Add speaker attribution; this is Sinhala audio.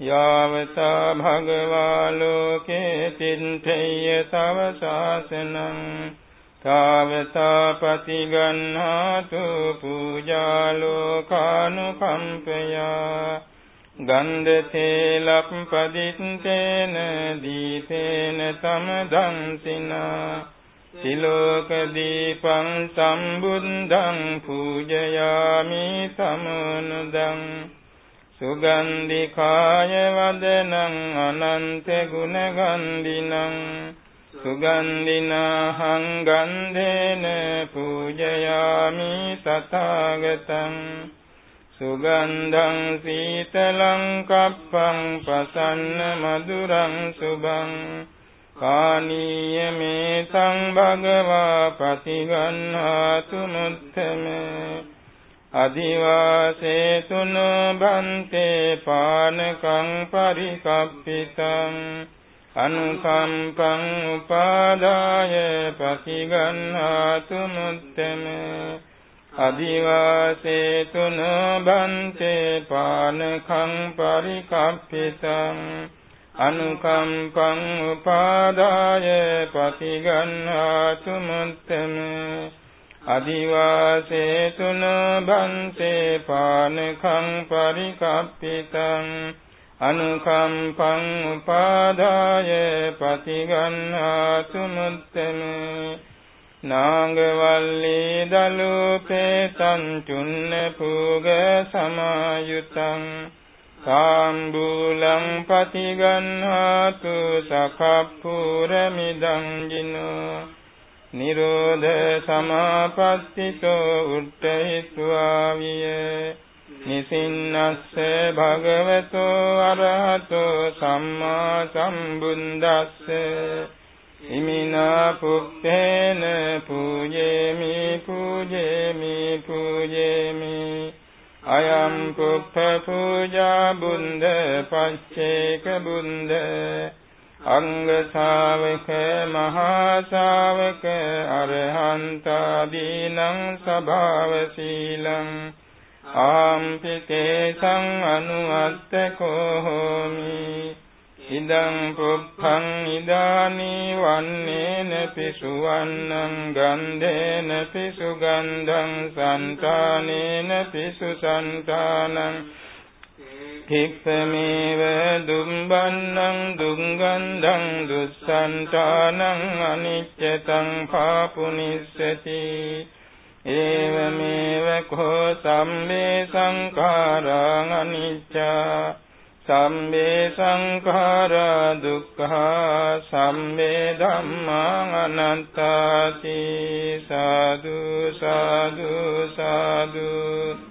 Speaker 1: යාවතා භගවා ලෝකේ තින්තේය තව ශාසනං තාවතා පතිගන්හාතු පූජා ලෝකානුකම්පයා ගන්ධතේ ලප්පදිත්තේන දීතේන තමදන්සිනා තිලෝක දීපං සම්බුද්ධං පූජයාමි තමනුදං සුගන්ධිකාය වදනං අනන්ත ගුණගන්ධිනං සුගන්ධිනාහං ගන්ධේන පූජයාමි තථාගතං සුගන්ධං සීතලං කප්පං පසන්න මధుරං සුභං කානීය මේ සංභගවා පතිගන්හාතු මුත්තමේ අදිවාසේ තුන බන්තේ පානකං පරිකප්පිතං අනුකම්පං උපාදාය පතිගන්හාතු මුත්තම අදිවාසේ තුන බන්තේ පානකං පරිකප්පිතං අනුකම්පං උපාදාය පතිගන්හාතු මුත්තම අදිවාසේ තුන බන්තේ පානකං පරිකප්පිතං අනුකම්පං උපාදාය පතිගන්හාතු මුත්තම නාගවල්ලී දලුපේ තංචුන්න පූග සමායුතං කාම්බූලං පතිගන්හාතු සකප්පුරමිදං ජිනෝ නිරෝධ සමාපත්තිතෝ උට්ඨහිත්වා විය නිසින්නස්ස භගවතෝ අරහතෝ සම්මා සම්බුද්දස්ස. ඉමිනා පුත්තේන පූජේමි පූජේමි පූජේමි. අයම් පුප්ප පූජා බුන්ද පච්චේක බුන්ද. අංග ශාවක මහා ශාවක අරහන්තාදීනං සභාව සීලං ආම්පිතේ සං අනුවත්තකෝ හෝමි ඉදං පුප්පං ඉදානි වන්නේන පිසුවන්නං ගන්ධේන පිසුගන්ධං සන්තානේන පිසු සන්තානං හික්ඛමේව දුම්බන්නං දුංගන්ධං දුස්සන්තානං අනිච්චතං පාපුනිස්සති. ඒවමේව කෝ සම්මේ සංඛාරං අනිච්චා. සම්මේ සංඛාරා දුක්ඛා. සම්මේ ධම්මා අනත්තාති සාදු සාදු සාදු.